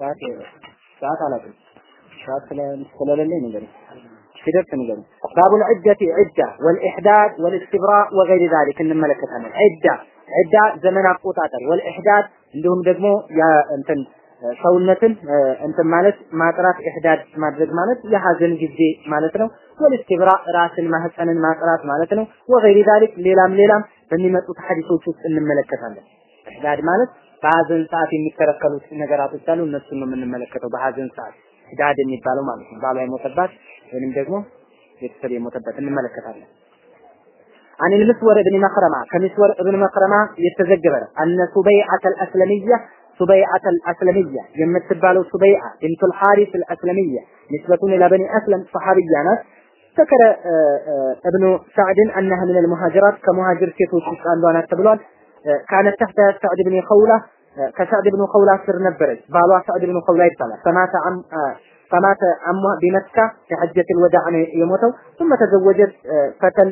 ሰዓት ሰዓት አላውቅም። ሰዓት ስለሌለኝ ንገረኝ። ሲደርስ ንገረኝ። ባቡል ዒደቲ ዒዳ ወልኢሕዳድ ወልእስትብራእ ወገይሪ ዛሊክ እንመለከታለን። ዒዳ ዒዳ ዘመን አቆጣጠር፣ ወልኢሕዳድ እንዲሁም ደግሞ እንትን ሰውነትን እንትን ማለት ማጥራት ኢሕዳድ ማድረግ ማለት የሐዘን ጊዜ ማለት ነው። ወልእስትብራ ራስን ማህፀንን ማጥራት ማለት ነው። ወገይሪ ዛሊክ ሌላም ሌላም በሚመጡት ሐዲሶች ውስጥ እንመለከታለን። ኢሕዳድ ማለት በሐዘን ሰዓት የሚከለከሉት ነገራቶች አሉ። እነሱን ነው የምንመለከተው። በሐዘን ሰዓት ኢሕዳድ የሚባለው ማለት ነው። ባሏ የሞተባት ወይንም ደግሞ ቤተሰብ የሞተበት እንመለከታለን። عن المسور بن مخرمة كمسور بن مخرمة يتزجب أن سبيعة الأسلمية سبيعة الأسلمية يمتبالو سبيعة بنت الحارث الأسلمية نسبة إلى بني أسلم صحابية ذكر ابن سعد أنها من المهاجرات كمهاجر سيتو قالوا أنا تبلون كانت تحت سعد بن خولة كسعد بن خولة سر نبرت بالوا سعد بن خولة يبتلى فمات عم فمات عمها بمكة في حجة الوداع يموتوا ثم تزوجت فتى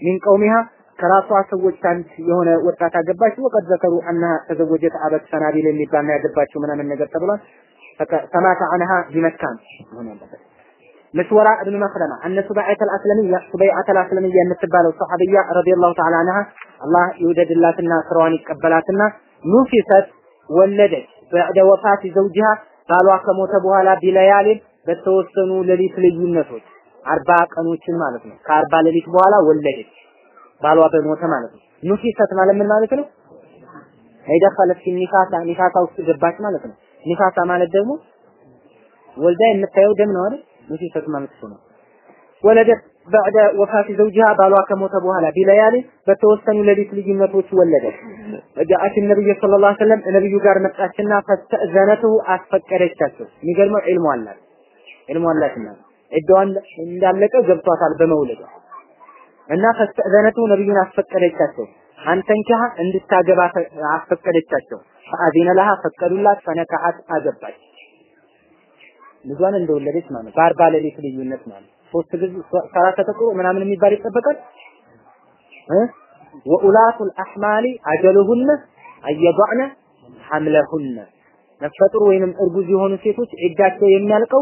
ሚን ቀውሚሃ ከራሷ ሰዎች አንድ የሆነ ወጣት አገባች። ወቀድ ዘከሩ አና ተዘወጀት አበት ሰናቢል የሚባል ነው ያገባችው ምናምን ነገር ተብሏል። ፈማተ አንሃ ቢመካን መሆን ያለበት ምስወራ እብን መክረማ እነ ሱበይዓት አልአስለሚያ ሱበይዓት አልአስለሚያ የምትባለው ሰሐቢያ ረዲየላሁ ተዓላ አንሃ አላህ ይውደድላትና ስራዋን ይቀበላትና ኑፊሰት ወለደች በዕደ ወፋት ዘውጂሃ ባሏ ከሞተ በኋላ ቢለያሊን በተወሰኑ ሌሊት ልዩነቶች አርባ ቀኖችን ማለት ነው። ከአርባ ሌሊት በኋላ ወለደች ባሏ በሞተ ማለት ነው። ኑፊሰት ማለት ምን ማለት ነው? አይደኸለት ኒፋሳ ኒፋሳ ውስጥ ገባች ማለት ነው። ኒፋሳ ማለት ደግሞ ወልዳ የምታየው ደም ነው አይደል? ኑፊሰት ማለት ነው። ወለደት በዕደ ወፋት ዘውጂሃ ባሏ ከሞተ በኋላ ቢለያሊ በተወሰኑ ሌሊት ልዩነቶች ወለደች። ጃአት ነብዩ ሰለላሁ ዐለይሂ ወሰለም ነብዩ ጋር መጣችና ፈስተእዘነቱ አስፈቀደቻቸው። የሚገርመው ዒልሙ አላት ዒልሙ አላትና እዳዋን እንዳለቀ ገብቷታል በመውለድ እና ፈስተእዘነቱ ነብዩን አስፈቀደቻቸው። አንተንኪሃ እንድታገባ አስፈቀደቻቸው። ፈአዚነ ለሃ ፈቀዱላት ፈነካሐት አገባች። ልጇን እንደወለደች ማለት በአርባ ሌሊት ልዩነት ማለት ሶስት ጊዜ ሰላሳ ተቆ ምናምን የሚባል ይጠበቃል እ ወኡላቱል አህማሊ አጀሉሁነ አየضعነ ሐምለሁነ ነፍሰጡር ወይንም እርጉዝ የሆኑ ሴቶች ዒዳቸው የሚያልቀው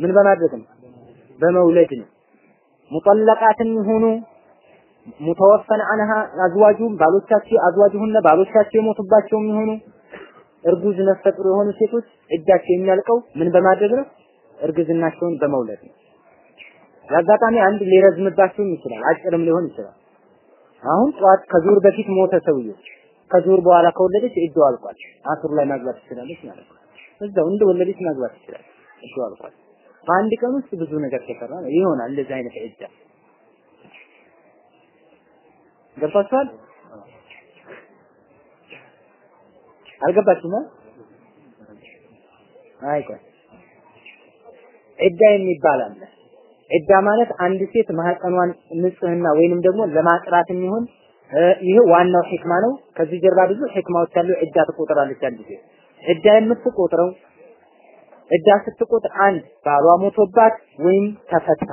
ምን በማድረግ ነው በመውለድ ነው። ሙጠለቃትን ይሁኑ ሙተወፈን አንሃ አዝዋጁም ባሎቻቸው አዝዋጁሁነ ባሎቻቸው የሞቱባቸው ይሁኑ እርጉዝ ነፍሰ የሆኑ ሴቶች እጃቸው የሚያልቀው ምን በማድረግ ነው? እርግዝናቸውን በመውለድ ነው። ለአጋጣሚ አንድ ሊረዝምባቸውም ይችላል፣ አጭርም ሊሆን ይችላል። አሁን ጠዋት ከዙር በፊት ሞተ ሰውየው፣ ከዙር በኋላ ከወለደች እጇ አልቋል። አስር ላይ ማግባት ትችላለች ማለት ነው። እዛው እንደወለደች ማግባት ትችላለች። እጇ አልቋል። በአንድ ቀን ውስጥ ብዙ ነገር ተሰራ ይሆናል። እንደዚህ አይነት ዒዳ ገባችኋል? አልገባችሁም? አይቆይ ዒዳ የሚባል አለ። ዒዳ ማለት አንድ ሴት ማህፀኗን ንጽህና ወይንም ደግሞ ለማጥራት የሚሆን ይሄ ዋናው ሂክማ ነው። ከዚህ ጀርባ ብዙ ሂክማዎች አሉ። ዒዳ ትቆጥራለች አንድ ሴት ዒዳ የምትቆጥረው ዒዳ ስትቆጥር አንድ ባሏ ሞቶባት ወይም ተፈታ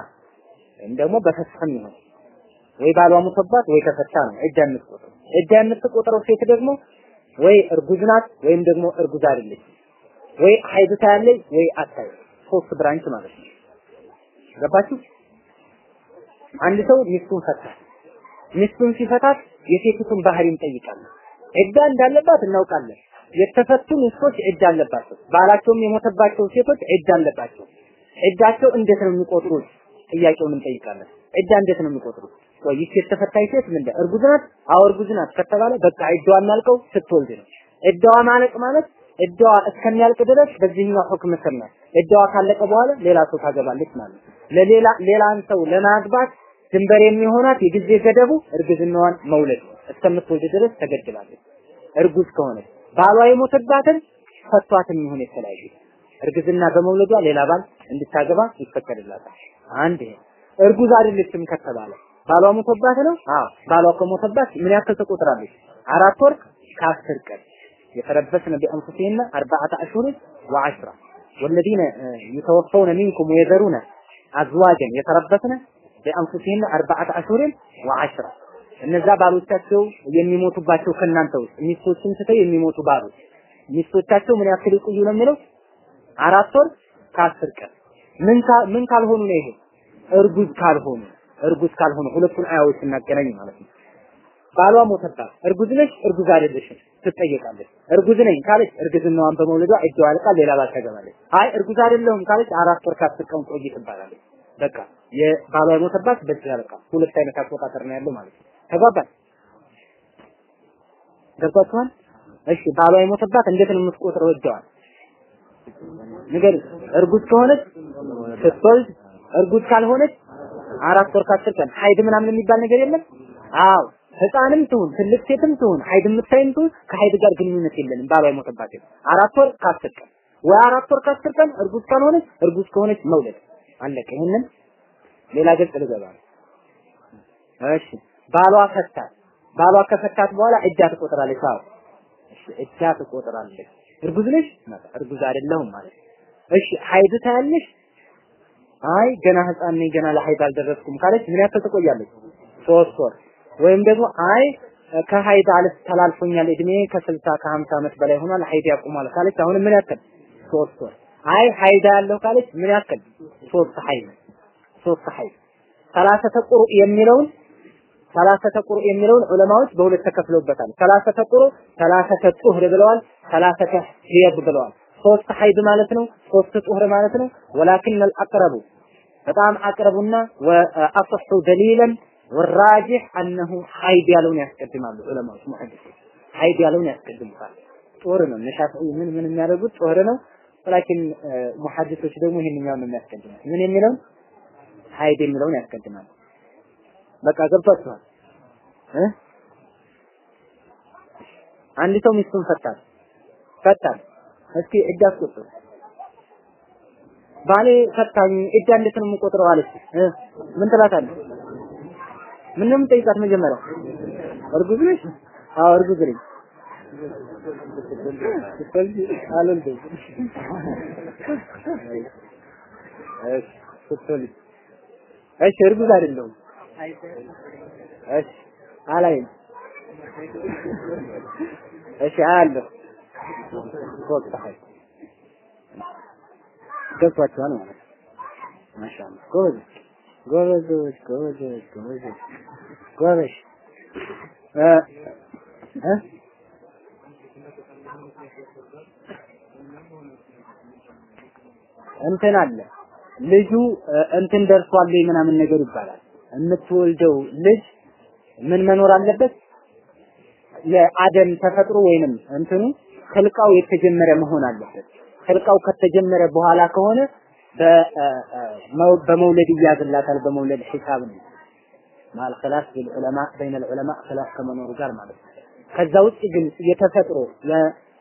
ወይም ደግሞ በ فسخ ም ይሆን ወይ ባሏ ሞቶባት ወይ ተፈታ ነው ዒዳ የምትቆጥረው። ዒዳ የምትቆጥረው ሴት ደግሞ ወይ እርጉዝ ናት ወይም ደግሞ እርጉዝ አይደለች፣ ወይ ሀይድ ታያለች ወይ አታይ። ሶስት branch ማለት ነው። ገባችሁ? አንድ ሰው ሚስቱን ፈታ። ሚስቱን ሲፈታት የሴቲቱን ባህሪ እንጠይቃለን። ዕዳ እንዳለባት እናውቃለን። የተፈቱ ሚስቶች ዕዳ አለባቸው። ባላቸውም የሞተባቸው ሴቶች ዕዳ አለባቸው። ዕዳቸው እንዴት ነው የሚቆጥሩት? ጥያቄውን እንጠይቃለን። ዕዳ እንዴት ነው የሚቆጥሩት? ወይ ይህች የተፈታች ሴት ምን እርጉዝ ናት? አዎ እርጉዝ ናት ከተባለ በቃ ዕዳዋ የሚያልቀው ስትወልድ ነው። ዕዳዋ ማለቅ ማለት ዕዳዋ እስከሚያልቅ ድረስ በዚህኛው ሁክም ስር ናት። ዕዳዋ ካለቀ በኋላ ሌላ ሰው ታገባለች ማለት ነው። ለሌላ ሌላን ሰው ለማግባት ድንበር የሚሆናት የጊዜ ገደቡ እርግዝናዋን መውለድ ነው። እስከምትወልድ ድረስ ተገድባለች። እርጉዝ ከሆነች ባሏ የሞተባትን ፈቷትም ይሁን የተለያየ እርግዝና በመውለዷ ሌላ ባል እንድታገባ ይፈቀድላታል። አንድ እርጉዝ አይደለችም ከተባለ ባሏ ሞቶባት ነው። አዎ ባሏ ከሞተባት ምን ያክል ትቆጥራለች? አራት ወር ከአስር ቀን የተረበስነ ቢአንፉሲሂነ አርባዓተ አሽሁር ወዐሽራ ወለዚነ የተወፈውነ ሚንኩም ወየዘሩነ አዝዋጀን የተረበስነ ቢአንፉሲሂነ አርባዓተ አሽሁር ወዐሽራ እነዛ ባሎቻቸው የሚሞቱባቸው ከእናንተ ውስጥ ሚስቶችን ትተው የሚሞቱ ባሎች። ሚስቶቻቸው ምን ያክል ይቆዩ ነው የሚለው? አራት ወር ከአስር ቀን። ምን ምን ካልሆኑ ነው ይሄ? እርጉዝ ካልሆኑ እርጉዝ ካልሆኑ። ሁለቱን አያዎች እናገናኝ ማለት ነው። ባሏ ሞተባት። እርጉዝ ነሽ፣ እርጉዝ አይደለሽም ትጠየቃለች። እርጉዝ ነኝ ካለች እርግዝናዋን በመውለዷ እጇ ያልቃል፣ ሌላ ባል ታገባለች። አይ እርጉዝ አይደለሁም ካለች አራት ወር ከአስር ቀን ቆይ ትባላለች። በቃ የባሏ የሞተባት በዚህ ያልቃል። ሁለት አይነት አቆጣጠር ነው ያለው ማለት ነው። ተግባባን? ገብቷችኋል? እሺ ባሏ የሞተባት እንዴት ነው የምትቆጥረው ዒዳዋን? ንገሪ። እርጉዝ ከሆነች ስትወልድ፣ እርጉዝ ካልሆነች አራት ወር ከአስር ቀን ሀይድ ምናምን የሚባል ነገር የለም። አዎ ህፃንም ትሁን ትልቅ ሴትም ትሁን ሀይድ የምታይም ትሁን ከሀይድ ጋር ግንኙነት የለንም። ባሏ የሞተባት አራት ወር ከአስር ቀን ወይ አራት ወር ከአስር ቀን እርጉዝ ካልሆነች እርጉዝ ከሆነች መውለድ አለቀ። ይሄንን ሌላ ገጽ ልገባ ነው። እሺ ባሏ ፈታት። ባሏ ከፈታት በኋላ ዒዳ ትቆጥራለች። አዎ እሺ ትቆጥራለች። እርጉዝ ነሽ? እርጉዝ አይደለሁም ማለት እሺ ሀይድ ታያለሽ? አይ ገና ህፃን ነኝ ገና ለሀይድ አልደረስኩም ካለች ምን ያክል ትቆያለች? ሶስት ወር ወይም ደግሞ አይ ከሀይድ አልፍ ተላልፎኛል እድሜ ከስልሳ ከሀምሳ ዓመት በላይ ሆኗል ሀይድ ያቆማል ካለች አሁን ምን ያክል ሶስት ወር አይ ሀይድ ያለው ካለች ምን ያክል ሶስት ሀይድ ሶስት ሀይድ ثلاثة قروء የሚለውን ثلاثة قروء የሚለውን ዑለማዎች በሁለት ተከፍለውበታል። ثلاثة قروء ثلاثة طهر ብለዋል፣ ثلاثة حيض ብለዋል። ሶስት ሀይድ ማለት ነው፣ ሶስት ጡህር ማለት ነው። ولكن الأقرب በጣም አቅረቡና ወአصሑ ደሊለን والراجح أنه ሀይድ ያለውን ያስቀድማሉ ዑለማዎች ሙሐዲሶች ሀይድ ያለውን ያስቀድሙታል። ጡህር ነው እነ ሻፊ ምን ምን የሚያደርጉት ጡህር ነው። ولكن ሙሐዲሶች ደግሞ ይሄንኛውን ነው የሚያስቀድሙት። ምን የሚለውን ሀይድ የሚለውን ያስቀድማሉ። በቃ ገብቷችኋል እ አንድ ሰው ሚስቱን ፈታት ፈታት። እስኪ ዒዳ አስቆጥሩ። ባሌ ፈታኝ ዒዳ እንዴት ነው የምቆጥረው አለች ምን ትላታለህ? ምን ነው የምጠይቃት መጀመሪያ? እርጉዝ ነሽ? አዎ እርጉዝ ነኝ። እሺ እርጉዝ አይደለሁም። እሺ አላይም። እሺ አያለሁ። ሀይል ገብቷችኋል ማለት ነው። ማሻአላ ጎበዝ ጎበዞች ጎበዞች ጎበዞች ጎበሽ እንትን አለ ልጁ እንትን ደርሷል ምናምን ነገር ይባላል። የምትወልደው ልጅ ምን መኖር አለበት? የአደም ተፈጥሮ ወይንም እንትኑ ህልቃው የተጀመረ መሆን አለበት። ህልቃው ከተጀመረ በኋላ ከሆነ በመውለድ ይያዝላታል። በመውለድ ሂሳብ ነው ማል ኺላፍ ቢልዑለማ በይነ ልዑለማ ኺላፍ ከመኖሩ ጋር ማለት ነው። ከዛ ውጭ ግን የተፈጥሮ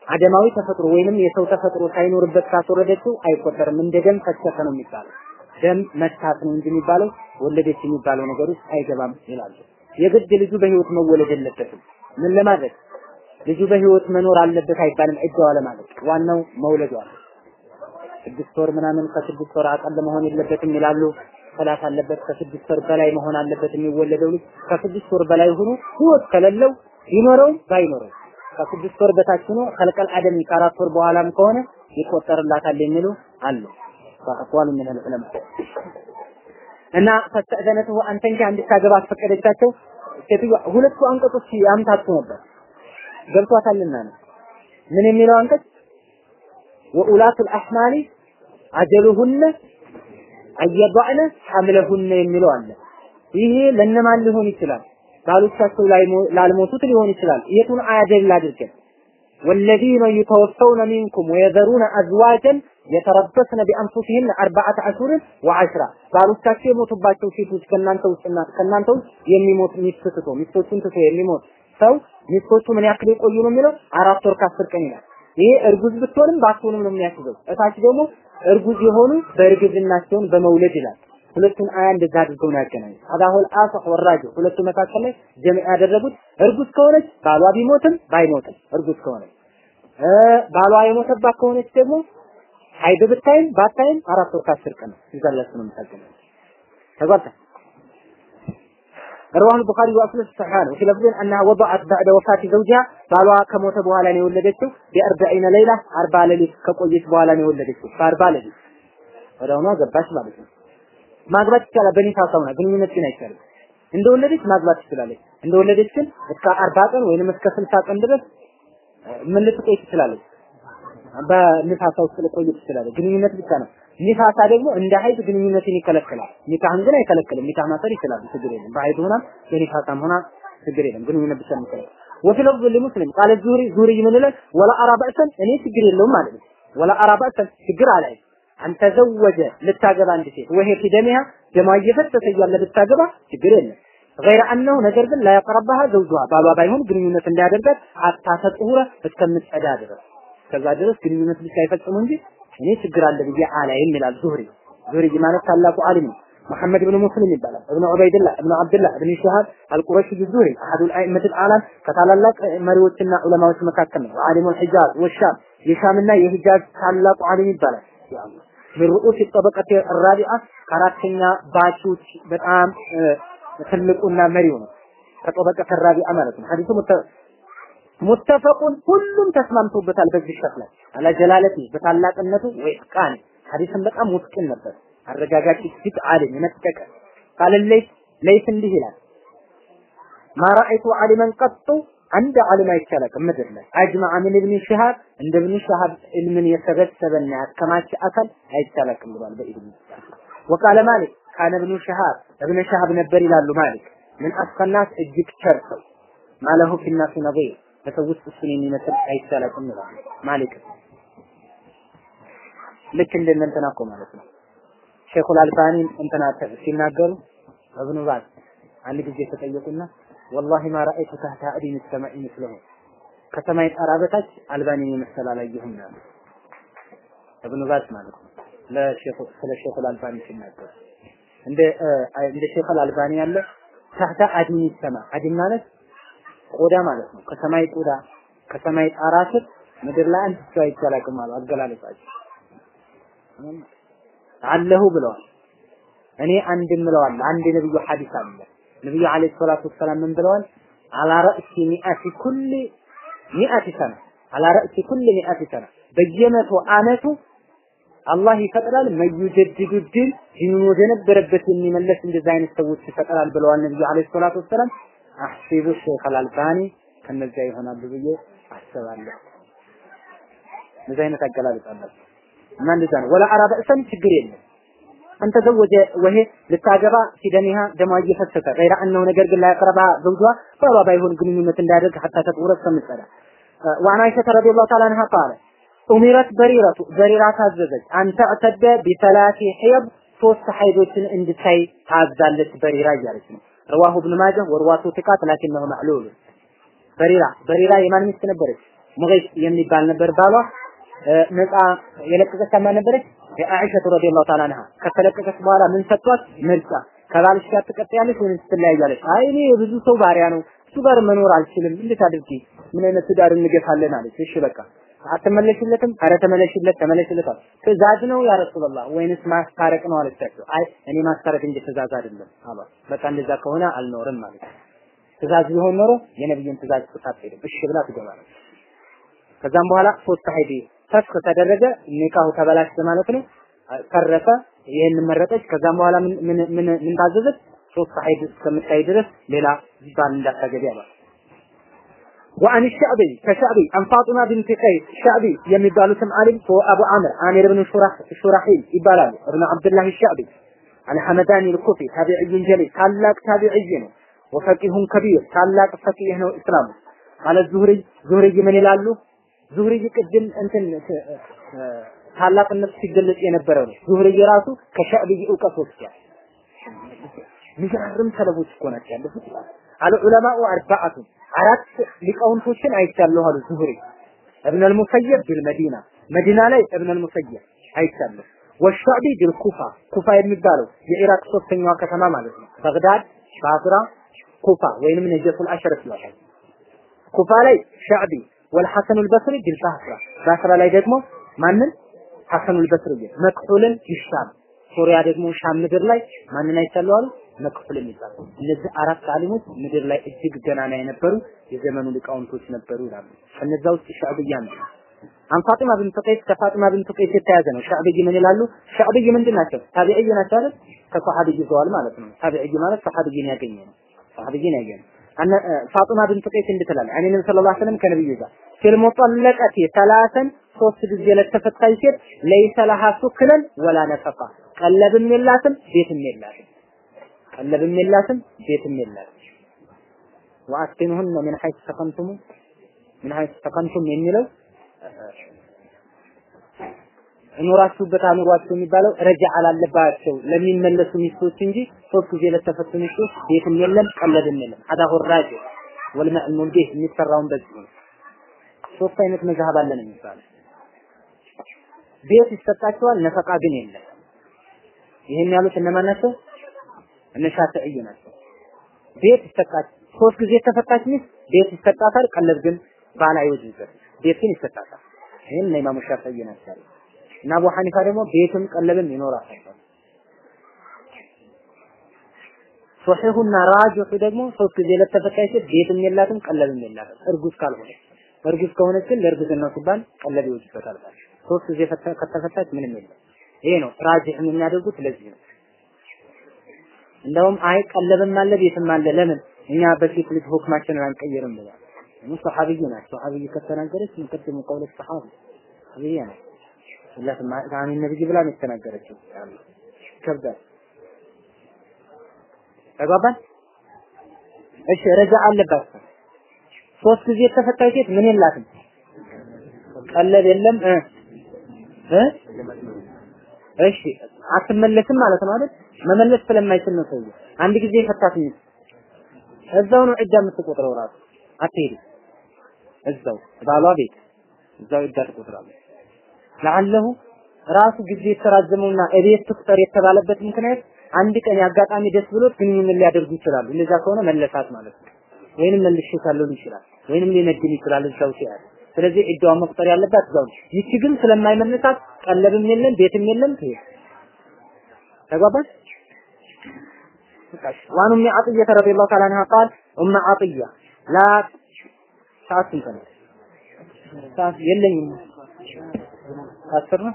አደማዊ ተፈጥሮ ወይንም የሰው ተፈጥሮ ሳይኖርበት ካስወረደችው አይቆጠርም። እንደ ደም ፈሰሰ ነው የሚባለው። ደም መታት ነው እንጂ የሚባለው ወለደች የሚባለው ነገር ውስጥ አይገባም ይላሉ። የግድ ልጁ በህይወት መወለድ የለበትም። ምን ለማድረግ ልጁ በህይወት መኖር አለበት አይባልም። እጃዋ ለማለት ዋናው መውለዷ ነው። ስድስት ወር ምናምን ከስድስት ወር አቀል መሆን የለበትም ይላሉ። ሰላት አለበት ከስድስት ወር በላይ መሆን አለበት የሚወለደው ልጅ ከስድስት ወር በላይ ሆኖ ህይወት ከሌለው ቢኖረውም ባይኖረው ከስድስት ወር በታች ሆኖ ከልቀል አደም ከአራት ወር በኋላም ከሆነ ይቆጠርላታል የሚሉ አሉ። አቋሉ ምን ዑለማ እና ፈስተእዘነቱ አንተን እንድታገባ አስፈቀደቻቸው። ሴትዮዋ ሁለቱ አንቀጾች ያምታቱ ነበር ገብቷታልና ነው። ምን የሚለው አንቀጽ ወኡላቱል አህማሊ አጀሉሁነ አየضዕነ ሐምለሁነ የሚለው አለ። ይሄ ለነማን ሊሆን ይችላል? ባሎቻቸው ላልሞቱት ሊሆን ይችላል። የቱን አያደል አድርገን ወለዚነ ዩተወፈውነ ሚንኩም ወየዘሩነ አዝዋጀን የተረበስነ ቢአንፉሲህን አርባዓተ አሹርን ወዐሽራ ባሎቻቸው የሞቱባቸው ሴቶች ከእናንተ ውስጥና ከእናንተ ውስጥ የሚሞት ሚስት ትቶ ሚስቶቹን ትቶ የሚሞት ሰው ሚስቶቹ ምን ያክል የቆዩ ነው የሚለው አራት ወር ከአስር ቀን ይላል። ይሄ እርጉዝ ብትሆንም ባትሆንም ነው የሚያስይዘው። እታች ደግሞ እርጉዝ የሆኑ በእርግዝናቸውን በመውለድ ይላል። ሁለቱን አያ እንደዛ አድርገው ነው ያገናኙት። አዳሁል አስህ ወራጅ ሁለቱ መካከል ላይ ጀምዕ ያደረጉት እርጉዝ ከሆነች ባሏ ቢሞትም ባይሞትም እርጉዝ ከሆነች ባሏ የሞተባት ከሆነች ደግሞ ሀይድ ብታይም ባታይም አራት ወር ከአስር ቀን ድረስ ነው የምታገናኘው። ተጓታ رواه البخاري واصل الصحيحان وفي لفظ انها وضعت بعد وفاه زوجها ባሏ ከሞተ በኋላ ነው የወለደችው በ40 ሌላ 40 ሌሊት ከቆየች በኋላ ነው የወለደችው በ40 ሌሊት ወደውኗ ገባች ማለት ነው ማግባት ይቻላል በኒፋሳ ሆና ግንኙነት ግን አይቻልም እንደወለደች ማግባት ትችላለች እንደወለደች ግን እስከ 40 ቀን ወይንም እስከ 60 ቀን ድረስ ምን ልትቆይ ትችላለች በኒፋሳ ውስጥ ልቆይ ትችላለች ግንኙነት ብቻ ነው ኒፋሳ ደግሞ እንደ ሀይድ ግንኙነትን ይከለክላል። ኒካህን ግን አይከለክልም። ኒካህ ማሰር ይችላል፣ ችግር የለም። በሀይድ ሆና በኒፋሳም ሆና ችግር የለም። ግንኙነት ብቻ ነው ይከለክላል። ወፊ ለፍዝ ለሙስሊም ቃለ ዙሪ ዙሪ ምን ይላል? ወላ አራ በእሰን እኔ ችግር የለውም ማለት ነው። ወላ አራ በእሰን ችግር አላይ አንተ ዘወጀ ልታገባ አንድ ሴት ወሄ ፊደሚያ ደማ እየፈሰሰ እያለ ልታገባ ችግር የለም። غير أنه ነገር ግን لا يقربها زوجها ባሏ ባይሆን ግንኙነት እንዳያደርጋት አታ ተጥሁረ እስከምትጸዳ ድረስ ከዛ ድረስ ግንኙነት ብቻ አይፈጽሙ እንጂ እኔ ችግር አለ ብዬ አላይም ይላል ዙህሪ። ዙህሪ ማለት ታላቁ ዓሊም ነው። محمد بن مسلم ይባላል። ابن عبيد الله ابن عبد الله ابن شهاب القرشي الزهري احد الائمه الاعلام ከታላላቅ መሪዎችና ዑለማዎች መካከል ነው። ዓሊሙ الحجاز والشام የሻምና የሂጃዝ ታላቁ ዓሊም ይባላል። من رؤوس الطبقة الرابعة ከአራተኛ ባቾች በጣም ትልቁና መሪው ነው። ከጠበቀተ الرابعة ማለት ነው። ሐዲሱ ሙተፈቁን ሁሉም ተስማምቶበታል በዚህ ሸፍ ላይ አላ ጀላለቲ በታላቅነቱ ወይቃን ሐዲስን በጣም ሙስኪን ነበር። አረጋጋጭ ሲት አለኝ መጥቀቀ قال الليث ليث እንዲህ ይላል። ما رأيت علما قط አንድ ዓለም አይቻለቅ ምድር ላይ አጅማዓ ምን ኢብኑ ሺሃብ እንደ ኢብኑ ሺሃብ ኢልምን የሰበሰበና ያከማቸ አካል አይቻለቅም ብሏል በኢብኑ ወቃለ ማሊክ ካነ ኢብኑ ሺሃብ ኢብኑ ሺሃብ ነበር ይላሉ ማሊክ። ምን አስፈናት እጅግ ቸር ሰው። ማለሁ ፊናሲ ነዚር። በሰው ውስጥ እሱን የሚመስል አይቻላትም ይላል ማሊክ ልክ እንደ እንትና እኮ ማለት ነው። ሼኹል አልባኒ እንትና ሲናገሩ እብኑ ባዝ አንድ ጊዜ ተጠየቁና والله ما رأيت تحت أديم السماء مثله ከሰማይ ጣራ በታች አልባኒ የመሰል አላየሁም ያሉ እብኑ ባዝ ማለት ነው። ለሼኹ ስለ ሼኹል አልባኒ ሲናገሩ እንደ እንደ ሼኹል አልባኒ ያለ تحت أديم السماء أديم ማለት ቆዳ ማለት ነው። ከሰማይ ቆዳ ከሰማይ ጣራ ስር ምድር ላይ አንድ ሰው አይቻላቅም አሉ አገላለጻቸው አለሁ ብለዋል። እኔ አንድ ምለዋል አንድ ነብዩ ሐዲስ አለ ነብዩ عليه الصلاة والسلام ምን ብለዋል? على رأس مئة كل مئة سنة على رأس كل مئة سنة በየመቶ አመቱ አላህ ይፈጥራል من يجدد الدين ዲኑን ወደ ነበረበት የሚመለስ እንደዚህ አይነት ሰዎች ይፈጥራል ብለዋል ነብዩ عليه الصلاة والسلام። አህሲቡ ሼክ አልአልባኒ ከነዚያ ይሆናሉ ብዬ አስባለሁ። እንደዚህ አይነት አገላለጽ አላቸው እና እንደዛ ነው። ወላ አራ በእሰን ችግር የለም አንተ ዘወጀ ወሄ ልታገባ ሲደኒሃ ደሟ እየፈሰሰ ገይራ እነው ነገር ግን ላያቀረባ ዘውጇ ባሏ ባይሆን ግንኙነት እንዳያደርግ ሐታ ተጥውረት ከምትጸዳ وعن عائشة رضي الله تعالى عنها قال أمرت بريرة بريرة ታዘዘች أن تعتد بثلاث حيض ሶስት ሐይዶችን እንድታይ ታዛለች በሪራ እያለች ነው ረዋሁ ኢብኑ ማጀህ ወርዋቱ ቲቃት ላኪንሁ ማዕሉል በሪራ በሪራ የማን ሚስት ነበረች? ሙገይስ የሚባል ነበር ባሏ። ነፃ የለቀቀች ማን ነበረች? የአኢሸቱ ረዲየላሁ ተዓላ አንሃ ከተለቀቀች በኋላ ምን ሰጥቷት? ምርጫ ከባልሽ ጋር ትቀጥያለሽ ወይስ ትለያያለሽ? አይ እኔ የብዙ ሰው ባሪያ ነው እሱ ጋር መኖር አልችልም። እንዴት አድርጌ ምን አይነት ትዳር እንገፋለን አለች። እሺ በቃ አትመለሽለትም? አረ ተመለሽለት ተመለሽለት ትእዛዝ ነው يا رسول الله ወይንስ ማስታረቅ ነው አለቻቸው። አይ እኔ ማስታረቅ እንጂ ትእዛዝ አይደለም አሏት። በቃ እንደዛ ከሆነ አልኖርም ማለት ነው። ትእዛዝ ቢሆን ኖሮ የነብዩን ትእዛዝ ጥፋት ሄደ እሺ ብላ ትገባለች። ከዛም በኋላ ሶስት ሀይድ فسخ ተደረገ፣ ኒካሁ ተበላሸ ማለት ነው። ፈረሰ፣ ይህን መረጠች። ከዛም በኋላ ምን ምን ምን ታዘዘች? ሶስት ሀይድ እስከምታይ ድረስ ሌላ ባል እንዳታገቢ አሏት። وعن الشعبي ከሻዕቢ عن فاطمة بنت قيس ሻዕቢ የሚባሉትም ዓሊም አቡ አምር አሚር ብን ሹራሒል ይባላሉ። እብኑ አብድላህ ሻዕቢ አልሐመዳኒ ልኩፊ تابعي جليل ታላቅ ታቢዕይ ነው። وفقيه كبير ታላቅ ፈቂህ ነው እስላም ማለት ዙህሪ ዙህሪ ምን ይላሉ? ዙህሪ ቅድም እንትን ታላቅነት ሲገለጽ የነበረ ነው። ዙህሪ የራሱ ከሻዕቢ እውቀት ወስዷል። ሚገራርም ሰለቦች እኮ ናቸው ያለፉት። አልዑለማኡ አርባአቱን አራት ሊቃውንቶችን አይቻለሁ አሉ ዙህሪ እብን አልሙሰየብ ቢልመዲና መዲና ላይ እብን አልሙሰየብ አይቻለሁ። ወሻዕቢ ቢልኩፋ ኩፋ የሚባለው የኢራቅ ሶስተኛዋ ከተማ ማለት ነው። በግዳድ ባስራ ኩፋ ወይንም ነጀቱል አሸረፍ ይላል ኩፋ ላይ ሻዕቢ ወልሐሰኑ አልበስሪ ቢልባስራ ባስራ ላይ ደግሞ ማንን? ሐሰኑ አልበስሪ መክሑልን ቢሻም ሶሪያ ደግሞ ሻም ምድር ላይ ማንን አይቻለሁ አሉ መክሑል የሚባል እነዚህ አራት አሊሞች ምድር ላይ እጅግ ገናና የነበሩ የዘመኑ ሊቃውንቶች ነበሩ ይላሉ። ከነዛ ውስጥ ሻዕብያ ነው። አን ፋጢማ ብንት ቀይስ ከፋጢማ ብንት ቀይስ የተያዘ ነው። ሻዕብይ ምን ይላሉ? ሻዕብይ ምንድን ናቸው? ታቢዕይ ናቸው አይደል? ከሰሐቢይ ይዘዋል ማለት ነው። ታቢዕይ ማለት ሰሐቢይን ያገኘ ነው። ሰሐቢይን ያገኘ ነው። ፋጢማ ብንት ቀይስ እንድትላል እኔ ነብዩ ሰለላሁ ዐለይሂ ወሰለም ከነብዩ ጋር ፊል ሙጠለቀቲ ሰላሰን ሶስት ጊዜ ለተፈታች ሴት ለይሰ ሱክነን ወላ ነፈቃ ቀለብም የላትም ቤትም የላትም ቀለብም የላትም ቤትም የላትም ወአስኪኑሁነ ምን ሐይስ ሰከንቱም ምን ሐይስ ሰከንቱም የሚለው እኖራችሁበት አኑሯቸው የሚባለው ረጃ አላለባቸው ለሚመለሱ ሚስቶች እንጂ ሶስት ጊዜ ለተፈቱ ሚስቶች ቤትም የለም ቀለብም የለም አዳሁ ራጅ ወልመእሙን ቤት የሚሰራውን በዚህ ነው። ሶስት አይነት መዝሀብ አለን የሚባለው ቤት ይሰጣቸዋል፣ ነፈቃ ግን የለም። ይሄን ያሉት እነማን ናቸው? እነ ሻፊዒ ናቸው። ቤት ይሰጣች ሶስት ጊዜ የተፈታች ሚስት ቤት ይሰጣታል፣ ቀለብ ግን ባል አይወጅበት። ቤት ይሰጣታል። ይሄን እነ ኢማሙ ሻፊዒ ናቸው። እና አቡ ሐኒፋ ደግሞ ቤትም ቀለብም ይኖራታል። ሶሒሁና ራጅሑ ደግሞ ሶስት ጊዜ ለተፈታች ሴት ቤትም የላትም ቀለብም የላትም እርጉዝ ካልሆነች እርጉዝ ከሆነች ግን ለእርግዝናው ሲባል ቀለብ ይወጅበታል ሶስት ጊዜ ከተፈታች ምንም የለም። ይሄ ነው ራጅሕም የሚያደርጉት ለዚህ ነው። እንደውም አይ ቀለብም አለ ቤትም አለ ለምን እኛ በሴት ልጅ ሁክማችንን አንቀይርም ብለዋል። እሙ ሰሐቢይ ናቸው። ሰሐቢይ ከተናገረች ምቀድሙ ቀውለ ሰሐቢ ሰሐቢያ ነው። ሁላትም ታኒ ነብይ ብላ ነው የተናገረችው። ይከብዳል። ተግባባን? እሺ ረጃ አለባት። ሶስት ጊዜ የተፈታች ሴት ምን የላትም ቀለብ የለም እ እሺ አትመለስም ማለት ነው አይደል? መመለስ ስለማይችል ነው ሰውዬው። አንድ ጊዜ የፈታት ሚስት እዛው ነው ዕዳ የምትቆጥረው ራሱ አትሄድም። እዛው ባሏ ቤት እዛው ዕዳ ትቆጥራለች። ለዓለሁ ራሱ ጊዜ የተራዘመውና እቤት ትቁጠር የተባለበት ምክንያት አንድ ቀን የአጋጣሚ ደስ ብሎት ግንኙነት ሊያደርጉ ይችላሉ። እንደዛ ከሆነ መለሳት ማለት ነው። ወይንም መልሼታለሁ ይችላል፣ ወይንም ሊነግድ ይችላል እዛው ሲያል ስለዚህ ዕዳዋን መቁጠር ያለባት እዛው ነው። ይቺ ግን ስለማይመልሳት ቀለብም የለም ቤትም የለም ትሄድ ተግባባን። وعن ام عطية رضي الله تعالى عنها قال ام عطية لا ሰዓት ስንት ነው? ሰዓት የለኝም። አስር ነው።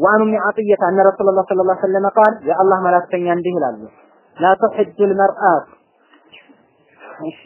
وعن ام عطية أن رسول الله صلى الله عليه وسلم قال يا الله መላእክተኛ እንዲህ ይላሉ لا تحج المرأة እሺ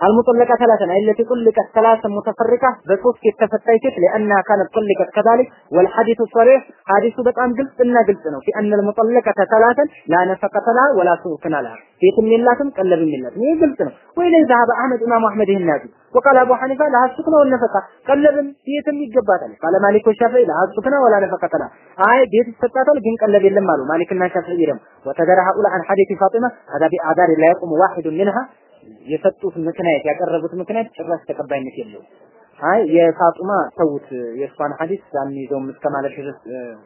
المطلقة ثلاثة التي طلقت ثلاثا متفرقة بصوت የተፈታች ሴት لأنها كانت طلقت كذلك والحديث صريح حديث በጣም ግልጽ እና ግልጽ ነው في أن المطلقة ثلاثا لا نفقة لها ولا سكن لها ቤትም የላትም ቀለብም የላትም ይሄ ግልጽ ነው ወይ ذهب أحمد إمام أحمد ይህን ያዙ وقال أبو حنيفة لها السكن والنفقة ቀለብም ቤትም ይገባታል قال مالك والشافعي لها السكن ولا نفقة لها አይ ቤት ይሰጣታል ግን ቀለብ የለም አሉ ማሊክና ሻፊዒ ደግሞ وتدر هؤلاء عن حديث فاطمة هذا بأعذار لا يقوم واحد منها የሰጡት ምክንያት ያቀረቡት ምክንያት ጭራሽ ተቀባይነት የለውም። አይ የፋጡማ ተውት የእሷን ሐዲስ አንይዘውም እስከ ማለት ድረስ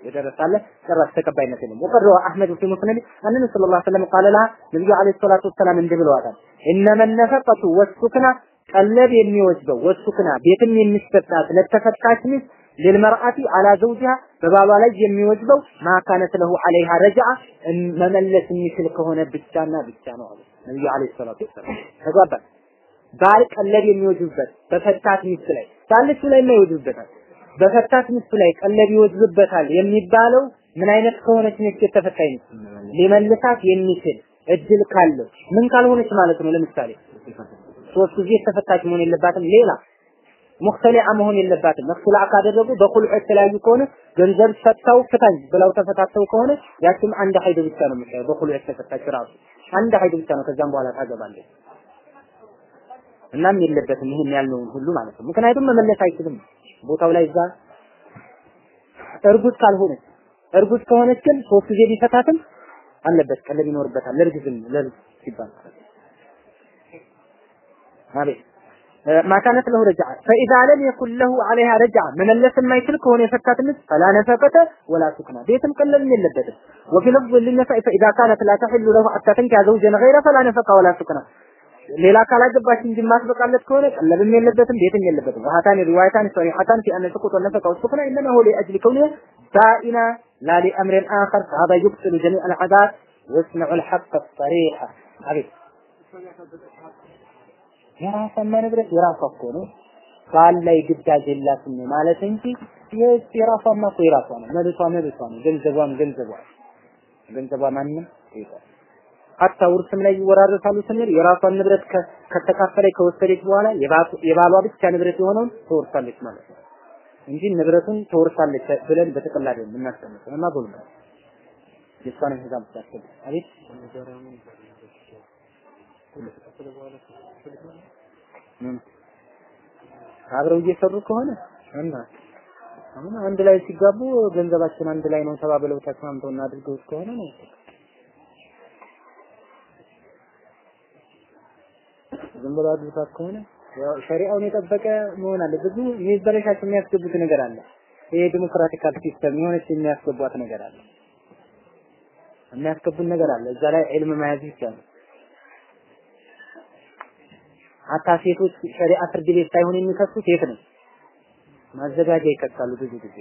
የደረሳለ ጭራሽ ተቀባይነት የለውም። ወቀረ አህመድ ፊ ሙስነድ አነነ ሰለላሁ ዐለይሂ ወሰለም ቃለ ለሃ ነብዩ ዐለይሂ ሰላቱ ወሰላም እንዲህ ብለዋታል። እነመ ነፈቀቱ ወሱክና ቀለብ የሚወስደው ወሱክና ቤትም የሚሰጣት ለተፈታች ሚስት ለልመርአቲ አላ ዘውጂሃ በባሏ ላይ የሚወጅበው ማካነት ለሁ አለይሃ ረጃ መመለስ የሚችል ከሆነ ብቻና ብቻ ነው አሉ ነብዩ አለይሂ ሰላቱ ወሰላም ተግባባን። ባል ቀለብ የሚወጅብበት በፈታት ሚስት ላይ ባለችው ላይ የማይወጅብበታል በፈታት ሚስት ላይ ቀለብ ይወጅብበታል የሚባለው ምን አይነት ከሆነች ሚስት የተፈታች ሚስት ሊመልሳት የሚችል እድል ካለው ምን ካልሆነች ማለት ነው። ለምሳሌ ሶስት ጊዜ የተፈታች መሆን የለባትም ሌላ ሙክተሊዓ መሆን የለባትም። መክቱላ ካደረጉ በኩል የተለያዩ ከሆነ ገንዘብ ሰጥተው ፍታኝ ብለው ተፈታተው ከሆነ ያችም አንድ ሀይድ ብቻ ነው የምታየው። በኩል የተፈታች ራሱ አንድ ሀይድ ብቻ ነው። ከዛም በኋላ ታገባለች። እናም የለበትም ይሄን ያልነውን ሁሉ ማለት ነው። ምክንያቱም መመለስ አይችልም ቦታው ላይ እዛ እርጉዝ ካልሆነች እርጉዝ ከሆነች ግን ሶስት ጊዜ ቢፈታትም አለበት ቀለብ ይኖርበታል። ለእርጉዝም ለእርጉዝ ሲባል አቤት ما كانت له رجعة فإذا لم يكن له عليها رجعة مملس ما يتلك هون يفكات النس فلا نفقة ولا سكنة بيتم قلل من اللبت وفي لفظ للنساء فإذا كانت لا تحل له حتى تنكح زوجا غيره فلا نفقة ولا سكنة ሌላ ካላገባች እንጂ ማስበቃለት ከሆነ ቀለብም የለበትም ቤትም የለበትም ወሃታን ሪዋያታን ሶሒሐታን ፊ አነ ስቁጥ ወነፈቀ ወሱክና ኢነማ ሁ ሊአጅሊ ከውኒ ባኢና ላ ሊአምሪን አኸር فهذا يبطل جميع العادات ويصنع الحق الصريح አቤት የራሷን ንብረት የራሷ እኮ ነው። ባል ላይ ግዳጅ የላትም ማለት እንጂ የራሷማ እኮ የራሷ ነው። መብቷ መብቷ ነው። ገንዘቧም ገንዘቧ ገንዘቧ ማንም ይጣል ሀታ ውርስም ላይ ይወራረሳሉ ስንል የራሷን ንብረት ከተካፈለ ከወሰደች በኋላ የባሏ ብቻ ንብረት የሆነውን ትወርሳለች ማለት ነው እንጂ ንብረቱን ትወርሳለች ብለን በጥቅል አይደለም የምናስቀምጠው እና ጎል ነው? የሷን ሂሳብ ታስብ አቤት አብረው እየሰሩ ከሆነ እና አሁን አንድ ላይ ሲጋቡ ገንዘባችን አንድ ላይ ነው ተባብለው ተስማምተው እናድርገው ከሆነ ነው ዝም ብሎ አድርጓት ከሆነ ያው ሸሪዓውን የጠበቀ መሆን አለ። ብዙ የሚበለሻቸው የሚያስገቡት ነገር አለ። ይሄ democratical system የሆነች የሚያስገቧት ነገር አለ። የሚያስገቡት ነገር አለ። እዛ ላይ ዒልም መያዝ ይቻላል። ሀታ ሴቶች ሸሪዓ ፍርድ ቤት ሳይሆን የሚከሱት የት ነው? ማዘጋጃ ይከሳሉ ብዙ ጊዜ።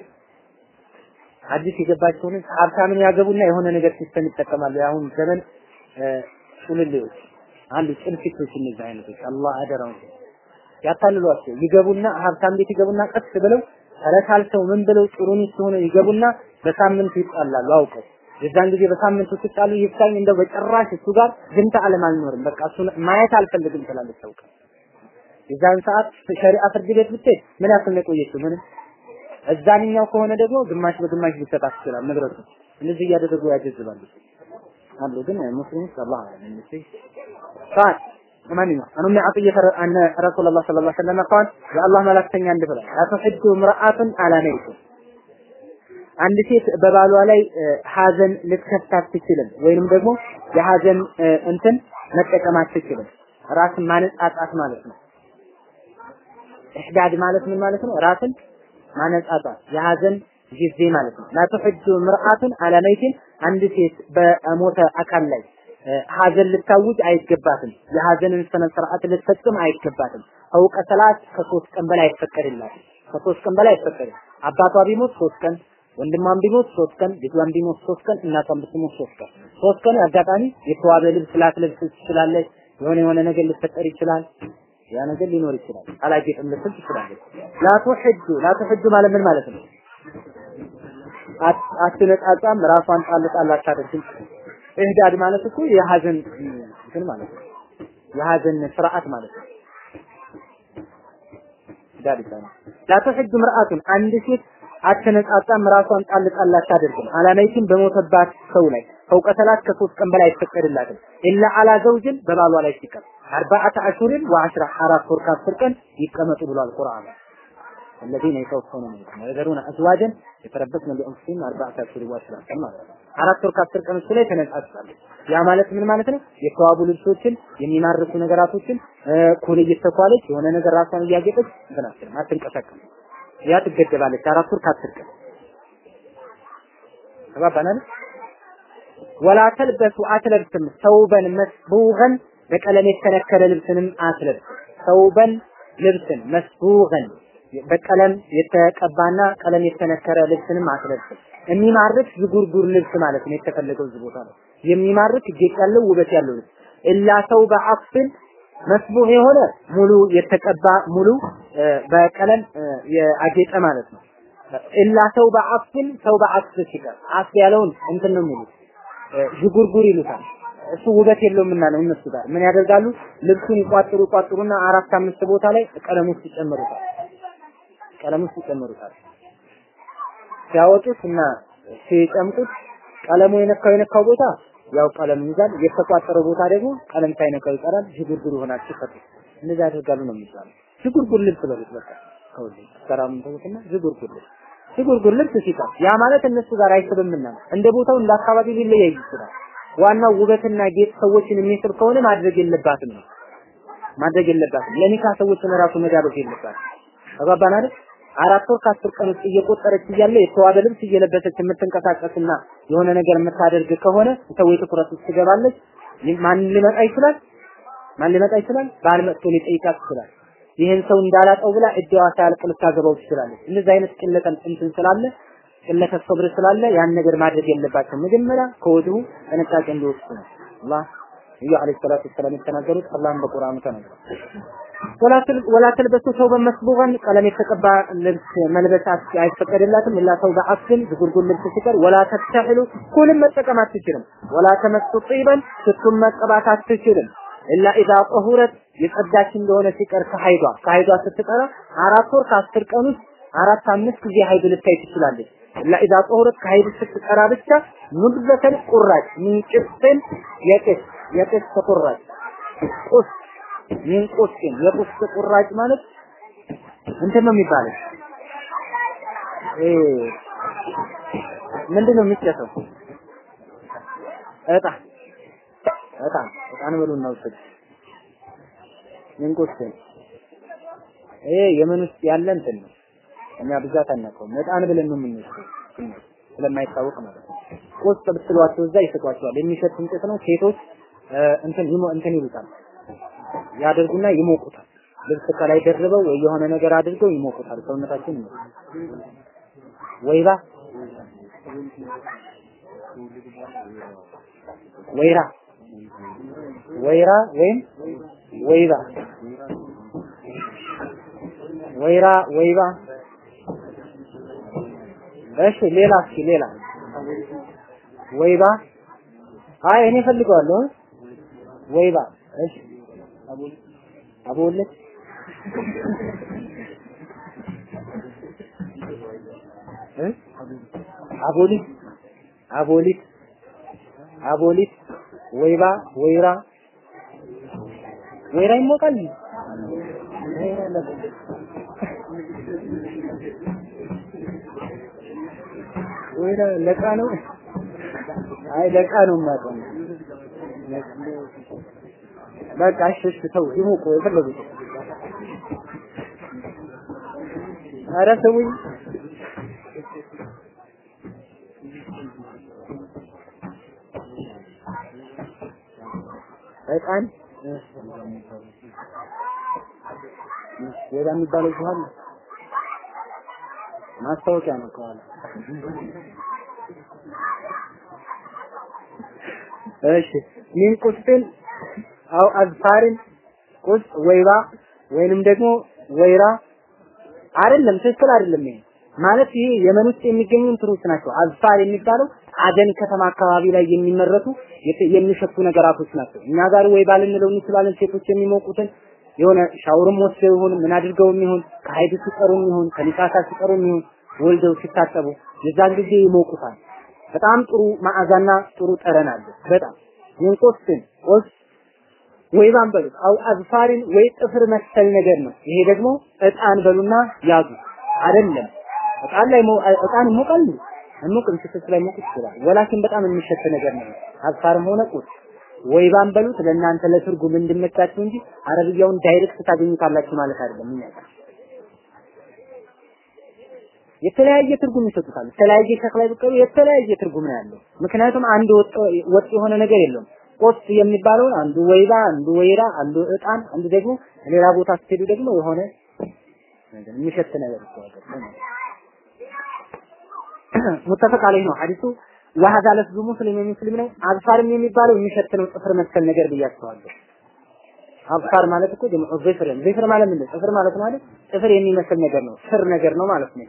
አዲስ የገባቸውን ሀብታምን ያገቡና የሆነ ነገር system ይጠቀማሉ። የአሁን ዘመን ጩልሌዎች አሉ ጭንፊቶች እነዚህ አይነቶች አላህ አደራውን ያታልሏቸው ይገቡና ሀብታም ቤት ይገቡና ቀስ ብለው ተለሳልሰው ምን ብለው ጥሩ ሚስት ሆነው ይገቡና በሳምንት ይጣላሉ አውቀው የዛን ጊዜ በሳምንቱ ሲጣሉ ይፍታኝ እንደው በጭራሽ እሱ ጋር ግንተ ዓለም አልኖርም በቃ እሱ ማየት አልፈልግም ትላለች ታውቀ የዛን ሰዓት ሸሪዓ ፍርድ ቤት ብትሄድ ምን ያክል ነው የቆየችው? ምንም። እዛንኛው ከሆነ ደግሞ ግማሽ በግማሽ ሊሰጣት ይችላል ንብረቱ። እንደዚህ እያደረጉ ያጀዝባሉ። አሉ ግን ሙስሊሞች አላህ አለም ፋት ማንኛው አኑ አጥየተ አነ ረሱላህ ሰለላሁ ዐለይሂ ወሰለም ቃል የአላህ መላክተኛ እንዲህ ብለዋል አትሕዱ አላ ነይቱ አንድ ሴት በባሏ ላይ ሀዘን ልትከፍት አትችልም ወይንም ደግሞ የሀዘን እንትን መጠቀም አትችልም ራስን ማነጻጻት ማለት ነው ኢህዳድ ማለት ምን ማለት ነው ራስን ማነጻጻት የሀዘን ጊዜ ማለት ነው ላትሕጁ ምርአቱን አላ ነይቲን አንድ ሴት በሞተ አካል ላይ ሀዘን ልታውጅ አይገባትም። የሀዘንን ስነ ስርዓት ልትፈጽም አይገባትም። ፈውቀ ሰላት ከሶስት ቀን በላይ አይፈቀድላትም። ከሶስት ቀን በላይ አይፈቀድም። አባቷ ቢሞት ሶስት ቀን፣ ወንድሟም ቢሞት ሶስት ቀን፣ ልጇም ቢሞት ሶስት ቀን፣ እናቷም ብትሞት ሶስት ቀን። ሶስት ቀን አጋጣሚ የተዋበ ልብስ ላትለብስ ትችላለች። የሆነ የሆነ ነገር ሊፈጠር ይችላል። ያ ነገር ሊኖር ይችላል። አላጌጥም ልትል ትችላለች። ላቱሕጁ ላቱሕጁ ማለት ምን ማለት ነው? አትነጻጻም፣ ራሷን ጣል ጣል አታደርግም። እህዳድ ማለት እኮ የሀዘን እንትን ማለት ነው። የሀዘን ስርዓት ማለት ነው። ዳድ ይባላል። ላተሕጁ ምርአቱን አንድ ሴት አትነጻጻም፣ ራሷን ጣል ጣል አታደርግም። አላማይትን በሞተባት ሰው ላይ ፈውቀ ሰላት ከሶስት ቀን በላይ አይፈቀድላትም። ኢላ አላ ዘውጅን በባሏ ላይ ሲቀር አርባዓተ አሹሪን ወአሽራ አራት ወር ከአስር ቀን ይቀመጡ ብሏል ቁርአን። الذين يتوفون منكم ويذرون ازواجا يتربصن بانفسهن اربعه اشهر وعشرة ቀን ማለት ነው። አራት ወር ከአስር ቀን እሱ ላይ ተነጻጽታለች። ያ ማለት ምን ማለት ነው? የተዋቡ ልብሶችን የሚማርኩ ነገራቶችን ኩል እየተኳለች የሆነ ነገር ራሷን እያጌጠች እንትን አትልም፣ አትንቀሳቀስም። ያ ትገደባለች። አራት ወር ከአስር ተባባናል። ወላ ተልበሱ አትለብስም ሰውበን መስቡገን በቀለም የተነከረ ልብስንም አትለብስም። ሰውበን ልብስን መስቡገን በቀለም የተቀባና ቀለም የተነከረ ልብስንም አትለብስም። የሚማርክ ዝጉርጉር ልብስ ማለት ነው የተፈለገው እዚህ ቦታ ነው። የሚማርክ ጌጥ ያለው ውበት ያለው ልብስ ኢላ ሰው በአፍን መስቡህ የሆነ ሙሉ የተቀባ ሙሉ በቀለም ያጌጠ ማለት ነው። ኢላ ሰው በአፍን ሰው በአፍ ሲቀር አፍ ያለውን እንትን ነው የሚሉት ዝጉርጉር ይሉታል። እሱ ውበት የለውምና ነው እነሱ ጋር ምን ያደርጋሉ? ልብሱን ይቋጥሩ ይቋጥሩና አራት አምስት ቦታ ላይ ቀለም ውስጥ ይጨምሩታል። ቀለም ውስጥ ይጨምሩታል። ሲያወጡት እና ሲጨምቁት ቀለሙ የነካው የነካው ቦታ ያው ቀለም ይዛል፣ የተቋጠረው ቦታ ደግሞ ቀለም ሳይነካው ይቀራል፣ ዥጉርጉር ይሆናል። ሲፈቱ እንደዛ ያደርጋሉ ነው የሚባለው። ዥጉርጉር ልብስ በሉት በቃ ከሁሉ ሰራም ተውትና ዥጉርጉር ልብስ ዥጉርጉር ልብስ ሲቀር ያ ማለት እነሱ ጋር አይስብምና እንደ ቦታው እንደ አካባቢ ሊለያይ ይችላል። ዋናው ውበትና ጌጥ ሰዎችን የሚስብ ከሆነ ማድረግ የለባትም ነው ማድረግ የለባትም። ለኒካ ሰዎችን ራሱ መጋበዝ የለባትም። አይደል? አራት ወር ከአስር ቀን ውስጥ እየቆጠረች እያለ የተዋበ ልብስ እየለበሰች የምትንቀሳቀስና የሆነ ነገር የምታደርግ ከሆነ ሰው ትኩረት ውስጥ ትገባለች። ማን ሊመጣ ይችላል? ማን ሊመጣ ይችላል? ባል መጥቶ ሊጠይቃት ይችላል። ይህን ሰው እንዳላጠው ብላ እጇ ሳያልቅ ልታገባው ትችላለች። እንደዚህ አይነት ቅለተን እንትን ስላለ ቅለተ ሶብር ስላለ ያን ነገር ማድረግ የለባቸው። መጀመሪያ ከወዲሁ ጥንቃቄ እንዲወስዱ ነው። አላህ ነብዩ አለይሂ ሰላቱ ወሰላም የተናገሩት አላህም በቁርአኑ ተናግሯል። ወላ ተልበሱ ሰውበን መስቡገን ቀለም የተቀባ ልብስ መልበስ አይፈቀድላትም። ኢላ ሰውበ አፍን ዝጉርጉር ልብስ ሲቀር ወላ ተተሕሉ ኩልም መጠቀም አትችልም። ወላ ተመሱ ጢበን ሽቱን መቀባት አትችልም። ኢላ ኢዛ ጠሁረት የጸዳች እንደሆነ ሲቀር ከሀይዷ ከሀይዷ ስትቀራ አራት ወር ከአስር ቀን ውስጥ አራት አምስት ጊዜ ሀይድ ልታይ ትችላለች። ኢላ ኢዛ ጠሁረት ከሀይድ ስትቀራ ብቻ ሙድበተን ቁራጭ ሚን ቅስን የቅስ የቅስ ቁራጭ ቁስ ሚን ቁስን የቁስ ቁራጭ ማለት እንትን ነው የሚባለው እ ምንድን ነው የሚጨሰው? እጣን እጣን እጣን በሉና ውሰድ። ሚን ቁስን ይሄ የመን ውስጥ ያለ እንትን ነው። እኛ ብዛት አናውቀውም። እጣን ብለን ነው የምንወስደው ስለማይታወቅ ማለት ነው። ቁስጥ ብትሏቸው እዛ ይሰጧቸዋል። የሚሸት እንጨት ነው። ሴቶች እንትን እንትን ይሉታል ያደርጉና ይሞቁታል። ልብስ ከላይ ደርበው ወይ የሆነ ነገር አድርገው ይሞቁታል። ሰውነታችን ይሞቁታል። ወይባ ወይራ ወይራ ወይም ወይባ ወይራ ወይባ እሺ ሌላ እስኪ ሌላ ወይባ አይ እኔ ፈልገዋለሁ ወይባ እሺ እ አቦሊት አቦሊት አቦሊት ወይባ ወይራ ወይራ ይሞቃል። ወይራ ለቃ ነው? አይ ለቃ ነው ማለት በቃ እሺ ተው ይሞቁ የፈለጉት ኧረ ተውኝ እጣን ወዳ የሚባለው በኋላ ማስታወቂያ ነው ከኋላ እሺ ሚን አው አዝፋርን ቁስ ወይባ ወይንም ደግሞ ወይራ አይደለም፣ ትክክል አይደለም። ይሄ ማለት ይሄ የመን ውስጥ የሚገኙ እንትኖች ናቸው። አዝፋር የሚባለው አደን ከተማ አካባቢ ላይ የሚመረቱ የሚሸቱ ነገራቶች ናቸው። እኛ ጋር ወይባ ልንለው እንችላለን። ሴቶች የሚሞቁትን የሆነ ሻውርም ወስደው ይሁን ምን አድርገውም ይሁን ከሀይድ ሲቀሩም ይሁን ከኒፋሳ ሲቀሩም ይሁን ወልደው ሲታጠቡ የዛን ጊዜ ይሞቁታል። በጣም ጥሩ መዓዛና ጥሩ ጠረን አለ። በጣም ይንቆስን ቆስ ወይባን በሉት አው አዝፋሪን ወይ ጥፍር መሰል ነገር ነው። ይሄ ደግሞ እጣን በሉና ያዙ። አይደለም እጣን ላይ እጣን ነው እንሙቅም ስፍስ ላይ ሞቅ ይችላል። ወላኪን በጣም የሚሸት ነገር ነው። አዝፋርም ሆነ ቁስ ወይባን በሉት ለእናንተ ለትርጉም እንድመቻችሁ እንጂ አረብያውን ዳይሬክት ታገኙታላችሁ ማለት አይደለም። እኛ የተለያየ ትርጉም ይሰጡታል። የተለያየ ሸክላ ቢቀሩ የተለያየ ትርጉም ነው ያለው። ምክንያቱም አንድ ወጥ የሆነ ነገር የለውም። ቆስ የሚባለውን አንዱ ወይባ፣ አንዱ ወይራ፣ አንዱ እጣን፣ አንዱ ደግሞ ሌላ ቦታ ስትሄዱ ደግሞ የሆነ የሚሸት ነገር ሙተፈቅ አለይህ ነው ሐዲሱ ወሀዛ ለፍዙ ሙስሊም የሚስሊም ነው። አብሳርም የሚባለው የሚሸት ነው ጥፍር መሰል ነገር ብያቸዋለሁ። አብሳር ማለት እኮ ጀምዑ ዚፍር ዚፍር ማለት ምንድን ጥፍር ማለት ማለት ጥፍር የሚመስል ነገር ነው። ስር ነገር ነው ማለት ነው።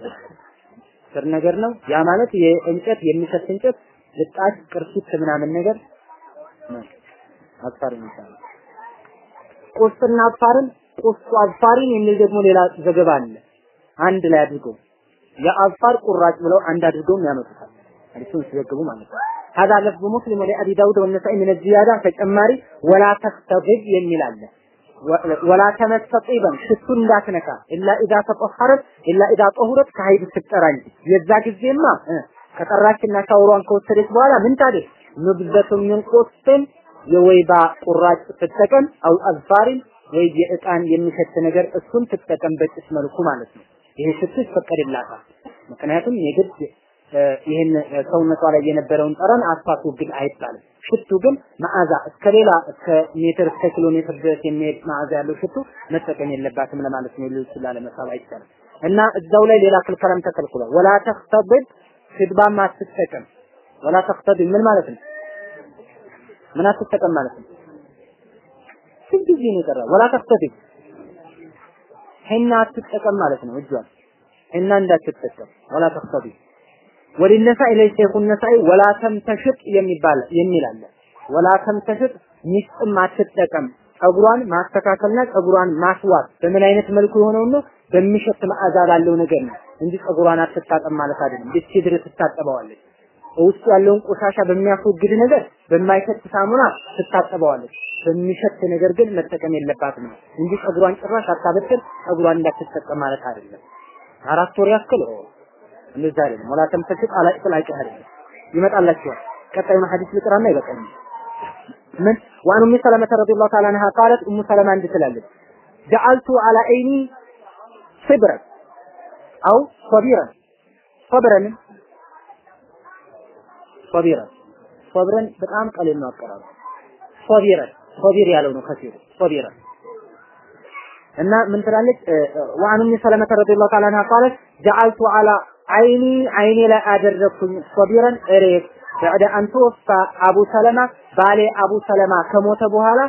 ስር ነገር ነው። ያ ማለት የእንጨት የሚሸት እንጨት ልጣጭ፣ ቅርፊት ምናምን ነገር አጥፋሪ ይባላል። ቁስና አጥፋርን ቁሱ አጥፋሪን የሚል ደግሞ ሌላ ዘገባ አለ። አንድ ላይ አድርገው የአጥፋር ቁራጭ ብለው አንድ አድርገው ያመጡታል። አዲሱን ሲዘግቡ ማለት ነው። ሀዛ ለፍዙ ሙስሊም ወደ ዳውድ ወነሳኢ ምን ዚያዳ ተጨማሪ ወላ ተክተግብ የሚል አለ። ወላ ተመስተጢበን ሽቱ እንዳትነካ ኢላ ኢዛ ተጠሐረት ኢላ ኢዛ ጠሁረት ከሀይድ ስትጠራ እንጂ የዛ ጊዜማ ከጠራችና ሻወሯን ከወሰደች በኋላ ምን ታዲያ ንብዘቱ ምን ቆስን የወይባ ቁራጭ ትጠቀም አው አዝፋሪን ወይ የእጣን የሚሸት ነገር እሱን ትጠቀም በጭስ መልኩ ማለት ነው። ይሄ ሽቱ ይፈቀድላታል። ምክንያቱም የግድ ይህን ሰውነቷ ላይ የነበረውን ጠረን አታስወግድ አይባልም። ሽቱ ግን መዓዛ እስከ ሌላ እስከ ሜትር እስከ ኪሎ ሜትር ድረስ የሚሄድ መዓዛ ያለው ሽቱ መጠቀም የለባትም ለማለት ነው። ሌሎች ላለመሳብ አይቻልም። እና እዛው ላይ ሌላ ክልከላም ተከልክሏል። ወላ ተኽተብድ ስድባም አትጠቀም። ወላ ተኽተብ ምን ማለት ነው? ምን አትጠቀም ማለት ነው? ስንት ጊዜ ነው የቀረው? ወላ ተኽተብ ሂና አትጠቀም ማለት ነው። እጇን ሂና እንዳትጠቀም ወላ ተኽተብ ወሊነሳኢ ለሸይኹ ነሳኢ ወላ ተምተሽጥ የሚባል የሚል አለ። ወላ ተምተሽጥ ሚስጥም አትጠቀም። ጸጉሯን ማስተካከልና ጸጉሯን ማስዋብ በምን አይነት መልኩ የሆነው ነው? በሚሸት መዓዛ ነገር ነው እንጂ ጸጉሯን አትታጠብ ማለት አይደለም። ብትድር ትታጠበዋለች። ውስጡ ያለውን ቆሻሻ በሚያስወግድ ነገር በማይሸት ሳሙና ትታጠበዋለች። በሚሸት ነገር ግን መጠቀም የለባትም ነው እንጂ ጸጉሯን ጭራሽ አታበጥር፣ ጸጉሯን እንዳትጠቀም ማለት አይደለም። አራት ወር ያክል እንደዛ አይደለም። ወላ ተምተሽጥ አላ ኢጥላቂ አይደለም። ይመጣላችኋል። ቀጣዩን ሐዲስ ልቅራና ይበቃኛል። ምን ወአን ኡሚ ሰለመተ ረዲየላሁ ተዓላ አንሃ ቃለት ኡሙ ሰለማ እንዲህ ትላለች ጀዐልቱ አላ አይኒ ስብረን አው ሶቢረን ሶብረን ሶቢረን ሶብረን በጣም ቀሊል ነው አቀራሩ ሶቢረን ሶቢር ያለው ነው ከሲሩ ሶቢረን እና ምን ትላለች? ወአን ኡሚ ሰለመተ ረዲየላሁ ተዓላ አንሃ ቃለት ጀዐልቱ አላ አይኒ አይኔ ላይ አደረኩኝ ሶቢረን እሬት። በዕደ አንተ ወፋ አቡ ሰለማ ባሌ አቡ ሰለማ ከሞተ በኋላ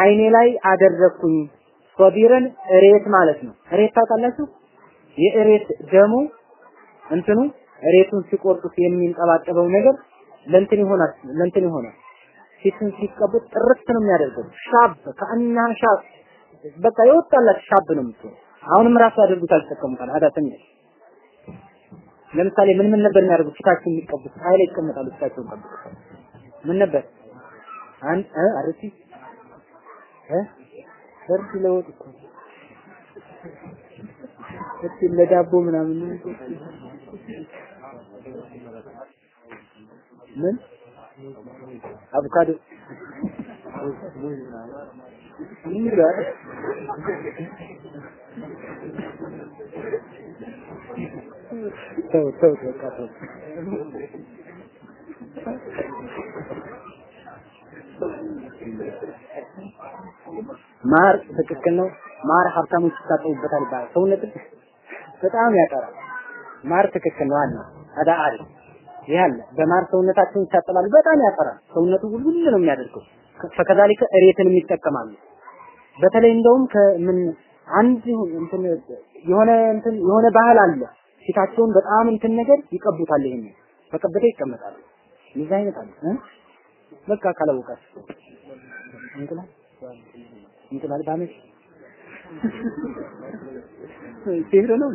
አይኔ ላይ አደረኩኝ ሶቢረን እሬት ማለት ነው። እሬት ታውቃላችሁ? የእሬት ደሙ እንትኑ እሬቱን ሲቆርጡት የሚንጠባጠበው ነገር ለእንትን ይሆናል ለእንትን ይሆናል። ፊትን ሲቀቡት ጥርት ነው የሚያደርገው። ሻብ ከአና ሻብ በቃ የወጣላት ሻብ ነው የምትሆነው። አሁንም ራሱ ያደርጉታል፣ ይጠቀሙታል። አዳ ተሚል ለምሳሌ ምን ምን ነበር የሚያደርጉት? ፊታቸውን የሚቀቡት ኃይል ይቀመጣሉ። ፊታቸውን ቀብተው ምን ነበር አንድ አርቲ እ ለወጥ እኮ እስኪ ለዳቦ ምናምን ምን አቮካዶ ተው ተው በቃ ተው። ማር ትክክል ነው። ማር ሀብታሞች ይታጠቡበታል ይባላል። ሰውነት በጣም ያጠራል። ማር ትክክል ነው አለ አዳ አሪፍ ይህ በማር ሰውነታቸውን ይታጠባሉ። በጣም ያጠራል። ሰውነቱ ሁሉ ነው የሚያደርገው። ፈከዛሊከ እሬትንም ይጠቀማሉ። በተለይ እንደውም ከምን አንድ እንትን የሆነ እንትን የሆነ ባህል አለ ፊታቸውን በጣም እንትን ነገር ይቀቡታል። ይሄን በቀበተ ይቀመጣሉ። ይዛ አይነት አለ በቃ ካላወቃችሁ እንቁላል እንቁላል ባመሽ ሲህር ነው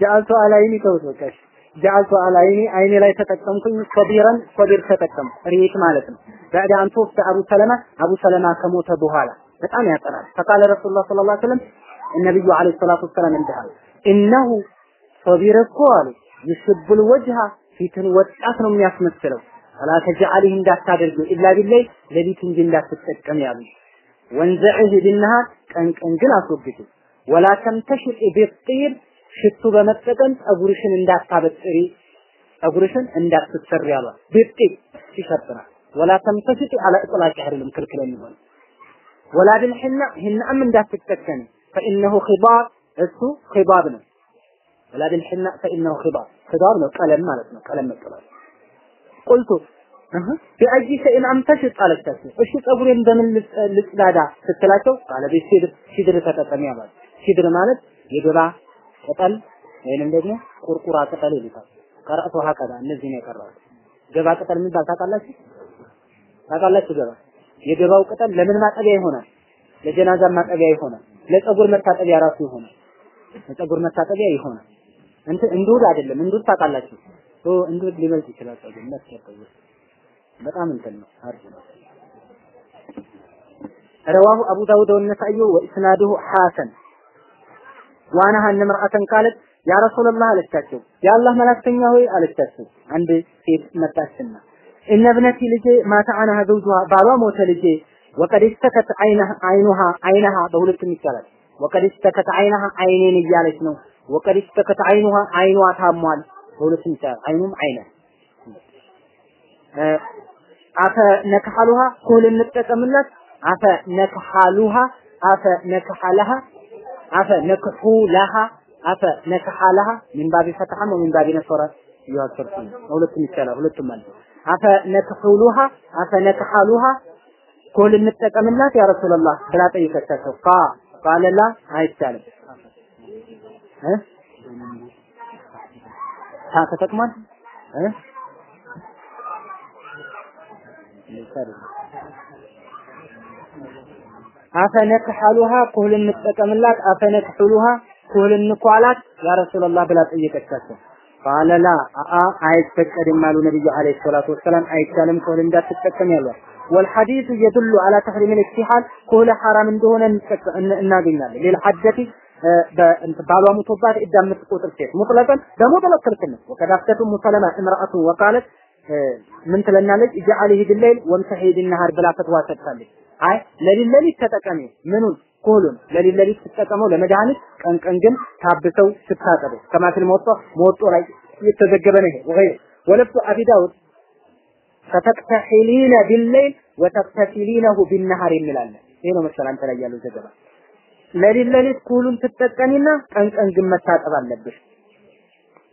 ጃአልቱ አላይኒ ተውት በቃ ጃአልቱ አላይኒ አይኔ ላይ ተጠቀምኩኝ ሶቢረን ሶቢር ተጠቀምኩ ሪት ማለት ነው። ባዕድ አንቶፍ አቡ ሰለማ አቡ ሰለማ ከሞተ በኋላ በጣም ያጠራል። ፈቃለ ረሱሉላህ ሰለላሁ ዐለይሂ ወሰለም ነብዩ ዐለይሂ ሰላቱ ወሰላም እንዲህ እነሁ ሶቢር እኮ አሉ ይስቡል ወጅሃ ፊትን ወጣት ነው የሚያስመስለው። አላ ተጃአሊህ እንዳታደርገው ኢላ ቢላይ ለሊት እንጂ እንዳትጠቀም ያሉኝ። ወንዘዕህ ቢነሃር ቀን ቀን ግን አስወግዱ ወላ ተምተሽጥ ቢጢር ሽቱ በመጠቀም ጸጉርሽን እንዳታበጥሪ ጸጉርሽን እንዳትሰሪ ያሏል ቢጢር ይሸጥናል ወላ ተምተሽጥ አላ እጥላቅ አይደለም ክልክል የሚሆን። ወላ ብልሕና ሂናም እንዳትጠቀሚ ፈኢነሁ ኺባብ እሱ ኺባብ ነው። ወላ ብልሕና ፈኢነሁ ኺባብ ኺባብ ነው ቀለም ማለት ነው። ቀለም መቀባት። ቁልቱ ቢአጂ ሸይን አምተሽጥ አለቻቸው እሺ ጸጉሬን በምን ልጽዳዳ ስትላቸው ቃለ ሲድር ሲድር ተጠቀሚ አሏት። ሲድር ማለት የገባ ቅጠል ወይንም ደግሞ ቁርቁራ ቅጠል ይሉታል። ቀረአቱ ሀከዛ እነዚህ ነው የቀረቡት። ገባ ቅጠል የሚባል ታውቃላችሁ? ታውቃላችሁ ገባ? የገባው ቅጠል ለምን ማጠቢያ ይሆናል? ለጀናዛ ማጠቢያ ይሆናል። ለጸጉር መታጠቢያ ራሱ ይሆናል። ለጸጉር መታጠቢያ ይሆናል። እንትን እንዱድ አይደለም። እንዱድ ታውቃላችሁ? ኦ እንዱድ ሊበልጥ ይችላል ጸጉር መስከተው በጣም እንትን ነው አሪፍ ነው። ረዋሁ አቡ ዳውድ ወነሳዩ ወኢስናዱሁ ሐሰን። ዋናህ እነ ምርአተን ቃለት ያ ረሱላህ አለቻቸው የአላህ መላእክተኛ ሆይ አለቻቸው። አንድ ሴት መጣችና እነ ብነቲ ልጄ ማታ አናሃ ዘውጁሃ ባሏ ሞተ ልጄ ወቀድ ስተከት አይኑሃ አይነሃ በሁለቱም ይቻላል። ወቀድ ስተከት አይነሃ አይኔን እያለች ነው ወቀድ ስተከት አይኑሃ አይኗ ታሟል በሁለቱም ይቻላል። አይኑም አይነህ አፈ ነክሐሉሃ ኩል እንጠቀምላት አፈ ነክሐሉሃ አፈ ነክሐለሃ አፈ ነክሑለሃ አፈ ነክሐለሃ ሚን ባቢ ፈትሐ ነው? ሚን ባቢ ነሰረ ይዋሰርቱ ሁለቱም ይቻላል። ሁለቱም ማለት አፈ ነክሑሉሃ አፈ ነክሐሉሃ ኩል እንጠቀምላት። ያ ረሱላህ ብላ ጠይቀቻቸው። ቃ ቃለ ላ አይቻልም ታ ተጠቅሟል አፈነክሐሉሃ ኩህል እንጠቀምላት አፈነክሑሉሃ ኩህል እንኳላት ያ ረሱላህ ብላ ጠየቀቻቸው። ቃለ አአ አይፈቀድም አሉ ነብዩ አለይሂ ሰላቱ ወሰላም አይቻልም ኩህል እንዳትጠቀም ያሏል። ወልሐዲሱ የዱሉ አላ ተሕሪም ልእክቲሓል ኩህል ሐራም እንደሆነ እናገኛለን። ሌልሐደቲ ባሏ ሙቶባት ዕዳ የምትቆጥር ሴት ሙጥለቀን በሙጥለቅ ክልክል ነው። ሙሰለማ እምረአቱ ወቃለት ምን ትለናለች? እጃአሊህ ቢለይል ወምሰሂ ቢነሃር ብላ ፈትዋ ሰጥታለች። አይ ለሊት ለሊት ተጠቀሚ ምኑን ኩሉን ለሊት ለሊት ስትጠቀመው ለመድኃኒት ቀን ቀን ግን ታብሰው ስታጠበው ከማትል ሞጦ ሞጦ ላይ የተዘገበ ነው። ወይ ወለብቱ አቢ ዳውድ ፈተቅተሒሊነ ቢለይል ወተቅተፊሊነሁ ቢነሃር የሚላለ ይሄ ነው መሰል አንተ ላይ ያለው ዘገባ። ለሊት ለሊት ኩሉን ትጠቀሚና ቀን ቀን ግን መታጠብ አለብሽ።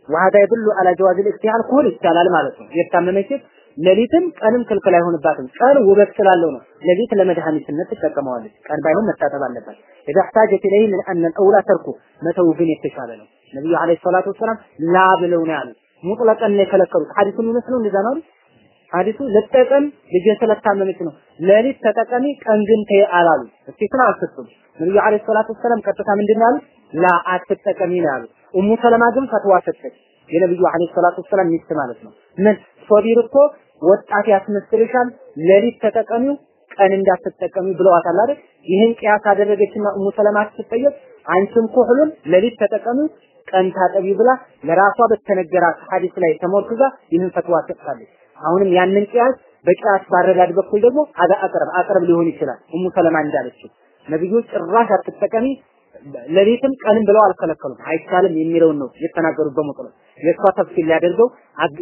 ወሀዳ ይድሉ አላ ጀዋዝ ልእክቲያል ኩል ይቻላል ማለት ነው። የታመመች ሴት ቀንም ክልክል አይሆንባትም። ቀን ውበት ስላለው ነው። ሌሊት ለመድኃኒትነት ትጠቀመዋለች። ቀን ባይሆን መታጠብ አለባት። ኢዛ እሕታጀት ኢለይህ ምን አነ ተርኩ መተው ግን የተሻለ ነው። ነብዩ አለይሂ ሰላቱ ወሰላም ላ ብለው ነው ያሉት። ሙጥለቀን ነው የከለከሉት። ሐዲሱን የሚመስለው እንደዛ ነው አይደል? ሐዲሱ ልጠቀም ልጄ ስለታመመች ነው። ሌሊት ተጠቀሚ፣ ቀን ግን ተይ አላሉ። እስቲስና አልሰጡም። ነብዩ አለይሂ ሰላቱ ወሰላም ቀጥታ ምንድን ያሉት? ላ አትጠቀሚ ነው ያሉት። ኡሙ ሰለማ ግን ፈትዋ ሰጠች። የነብዩ አለይሂ ሰላቱ ወሰላም ሚስት ማለት ነው። ምን ሶቢር እኮ ወጣት ያስመስልሻል፣ ሌሊት ተጠቀሚው ቀን እንዳትጠቀሚው ብለዋታል አይደል? ይህን ቅያስ አደረገችና ኡሙ ሰለማ ስትጠየቅ አንቺም ኩህሉን ሌሊት ተጠቀሚው ቀን ታጠቢ ብላ ለራሷ በተነገራት ሐዲስ ላይ ተሞርክዛ ይህን ፈትዋ ሰጥታለች። አሁንም ያንን ቅያስ በቅያስ ባረዳድ በኩል ደግሞ አዳ አቅረብ አቅረብ ሊሆን ይችላል። ኡሙ ሰለማ እንዳለችው ነብዩ ጭራሽ አትጠቀሚ ሌሊትም ቀንም ብለው አልከለከሉም። አይቻልም የሚለውን ነው የተናገሩት በሙጥለቅ የእሷ ተፍሲል ሊያደርገው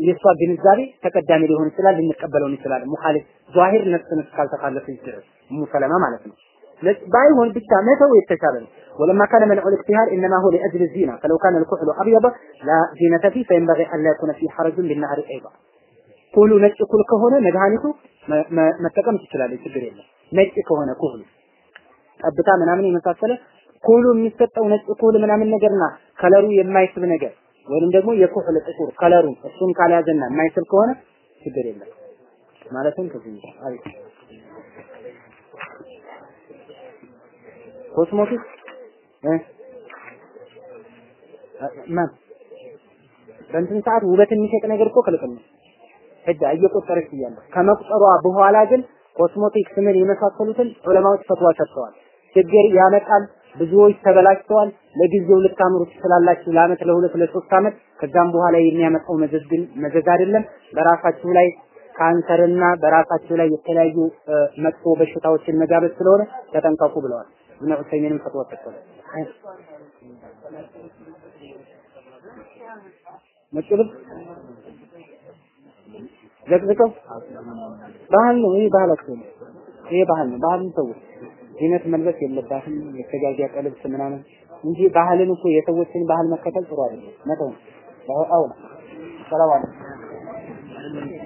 የእሷ ግንዛቤ ተቀዳሚ ሊሆን ይችላል፣ ልንቀበለው እንችላለን። ሙኻሊፍ ዛሂር ነፍስን እስካልተካለፈ ድረስ ኡሙ ሰለማ ማለት ነው። ባይሆን ብቻ መተው የተሻለ ነው። ولما كان منع الاجتهاد انما هو لاجل الزينه فلو كان الكحل ابيض لا زينه فيه فينبغي ان لا يكون فيه حرج بالنهر ايضا ኩሉ ነጭ ኩል ከሆነ መድኃኒቱ መጠቀም ትችላለች፣ ችግር የለም። ነጭ ከሆነ ኩሉ ጠብታ ምናምን የመሳሰለ ኩሉ የሚሰጠው ነጭ ኩል ምናምን ነገርና ከለሩ የማይስብ ነገር ወይንም ደግሞ የኩል ጥቁር ከለሩ እሱን ካልያዘና የማይስብ ከሆነ ችግር የለም ማለትም ከዚህ አሪፍ ኮስሞቲክስ እ ማን በእንትን ሰዓት ውበት የሚሰጥ ነገር እኮ ክልክል ነው። ህዳ እየቆጠረች እያለሁ ከመቁጠሯ በኋላ ግን ኮስሞቲክስ ምን የመሳሰሉትን ዑለማዎች ፈትዋ ሰጥተዋል። ችግር ያመጣል። ብዙዎች ተበላሽተዋል። ለጊዜው ልታምሩ ትችላላችሁ፣ ለአመት፣ ለሁለት፣ ለሶስት አመት። ከዛም በኋላ የሚያመጣው መዘዝ ግን መዘዝ አይደለም። በራሳችሁ ላይ ካንሰርና በራሳችሁ ላይ የተለያዩ መጥፎ በሽታዎችን መጋበዝ ስለሆነ ተጠንቀቁ ብለዋል። ኢብኑ ዑሰይሚንም ፈትዋ ሰጥተዋል። ልብስ ዘቅዝቀው ባህል ነው። ይሄ ባህላቸው ነው። ይሄ ባህል ነው። ባህልን ተው። ዚነት መልበስ የለባትም የተጋጋጠ ልብስ ምናምን እንጂ ባህልን እኮ የሰዎችን ባህል መከተል ጥሩ አይደለም። መተው አዎ ሰላም አለይኩም